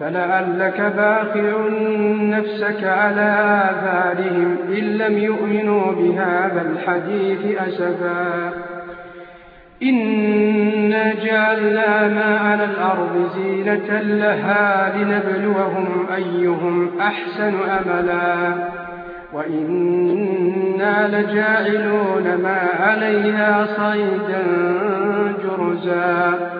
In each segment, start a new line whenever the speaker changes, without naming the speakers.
فلعلك باخع نفسك على آثارهم إن لم يؤمنوا بهذا الحديث أسفا إنا جعلنا ما على الأرض زينة لها لنبلوهم أيهم أحسن أملا وإنا لجاعلون ما عليها صيدا جرزا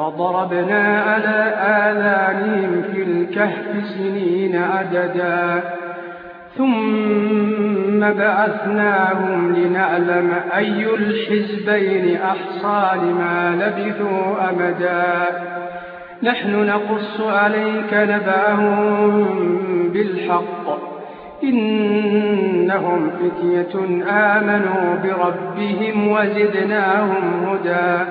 فضربنا على آذانهم في الكهف سنين عددا. ثم بعثناهم لنعلم أي الحزبين أحصى لما لبثوا أمدا. نحن نقص عليك نبأهم بالحق. إنهم فتية آمنوا بربهم وزدناهم هدى.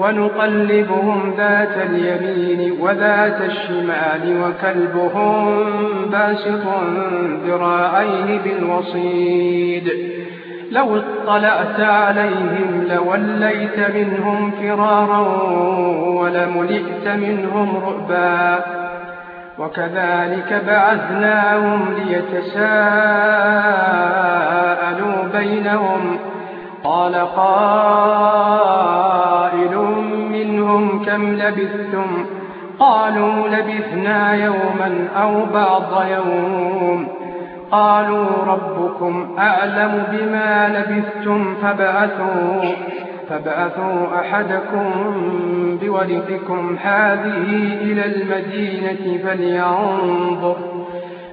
ونقلبهم ذات اليمين وذات الشمال وكلبهم باسط ذراعيه بالوصيد. لو اطلعت عليهم لوليت منهم فرارا ولملئت منهم رؤبا وكذلك بعثناهم ليتساءلوا بينهم قال قائل منهم كم لبثتم؟ قالوا لبثنا يوما أو بعض يوم. قالوا ربكم أعلم بما لبثتم فبعثوا, فبعثوا أحدكم بورقكم هذه إلى المدينة فلينظر.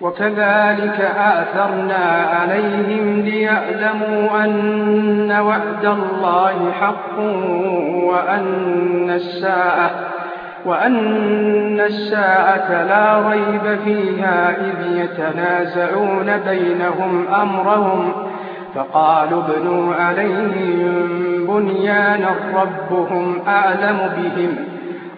وكذلك آثرنا عليهم ليعلموا أن وعد الله حق وأن الساعة وأن الساعة لا ريب فيها إذ يتنازعون بينهم أمرهم فقالوا ابنوا عليهم بنيانا ربهم أعلم بهم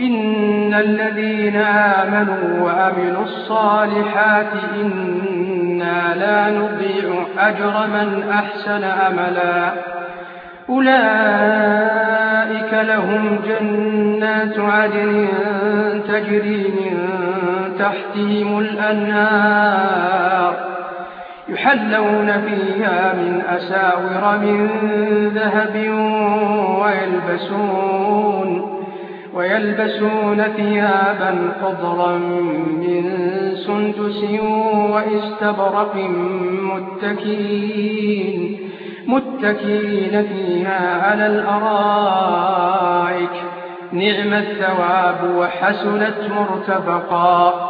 إن الذين آمنوا وعملوا الصالحات إنا لا نضيع أجر من أحسن أملا أولئك لهم جنات عدن تجري من تحتهم الأنهار يحلون فيها من أساور من ذهب ويلبسون ويلبسون ثيابا خضرا من سندس واستبرق متكين متكين فيها على الأرائك. نعم الثواب وحسنت مرتفقا.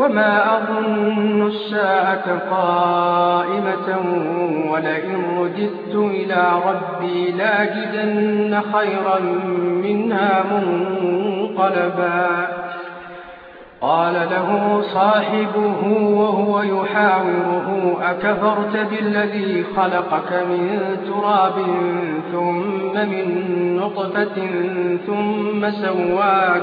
وما أظن الساعة قائمة ولئن رددت إلى ربي لاجدن خيرا منها منقلبا قال له صاحبه وهو يحاوره أكفرت بالذي خلقك من تراب ثم من نطفة ثم سواك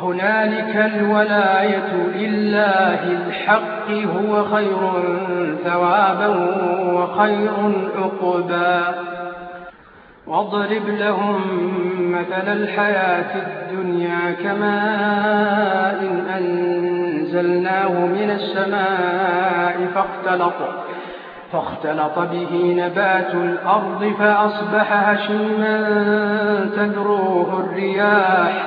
هنالك الولاية لله الحق هو خير ثوابا وخير عقبا. واضرب لهم مثل الحياة الدنيا كماء أنزلناه من السماء فاختلط فاختلط به نبات الأرض فأصبح هشيما تذروه الرياح.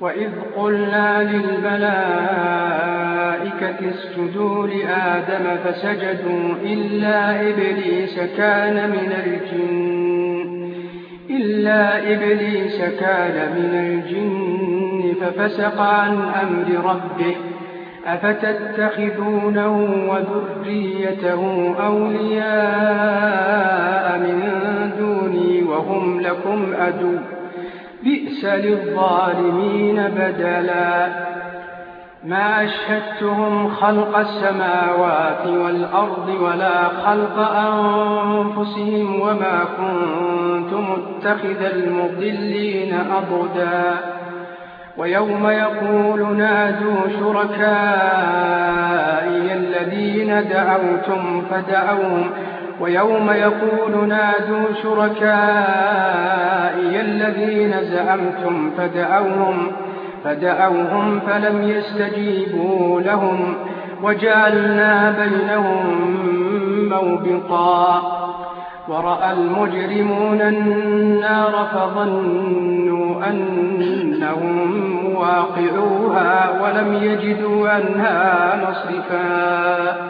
وإذ قلنا للملائكة اسجدوا لآدم فسجدوا إلا إبليس كان من الجن إلا إبليس كان من الجن ففسق عن أمر ربه أفتتخذونه وذريته أولياء من دوني وهم لكم أدو بئس للظالمين بدلا. ما أشهدتهم خلق السماوات والأرض ولا خلق أنفسهم وما كنت متخذ المضلين أضدا ويوم يقول نادوا شركائي الذين دعوتم فدعوهم ويوم يقول نادوا شركائي الذين زعمتم فدعوهم فدعوهم فلم يستجيبوا لهم وجعلنا بينهم موبقا. ورأى المجرمون النار فظنوا أنهم واقعوها ولم يجدوا عنها مصرفا.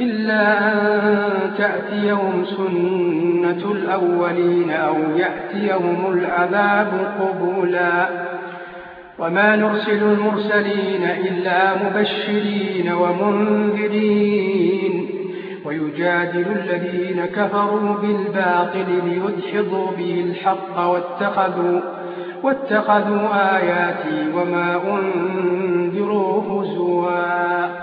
إلا أن تأتيهم سنة الأولين أو يأتيهم العذاب قبولا. وما نرسل المرسلين إلا مبشرين ومنذرين. ويجادل الذين كفروا بالباطل ليدحضوا به الحق واتخذوا, واتخذوا آياتي وما أنذروا هزوا.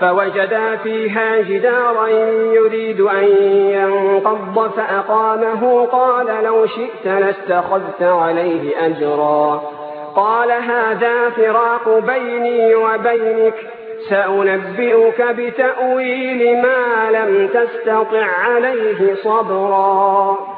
فوجدا فيها جدارا يريد أن ينقض فأقامه. قال لو شئت لاتخذت عليه أجرا. قال هذا فراق بيني وبينك. سأنبئك بتأويل ما لم تستطع عليه صبرا.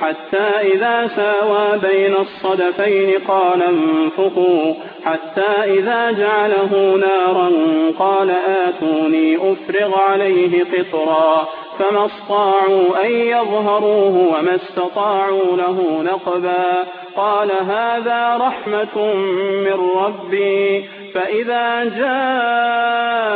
حتى إذا ساوى بين الصدفين قال انفقوا. حتى إذا جعله نارا قال آتوني أفرغ عليه قطرا. فما استطاعوا أن يظهروه وما استطاعوا له نقبا. قال هذا رحمة من ربي. فإذا جاء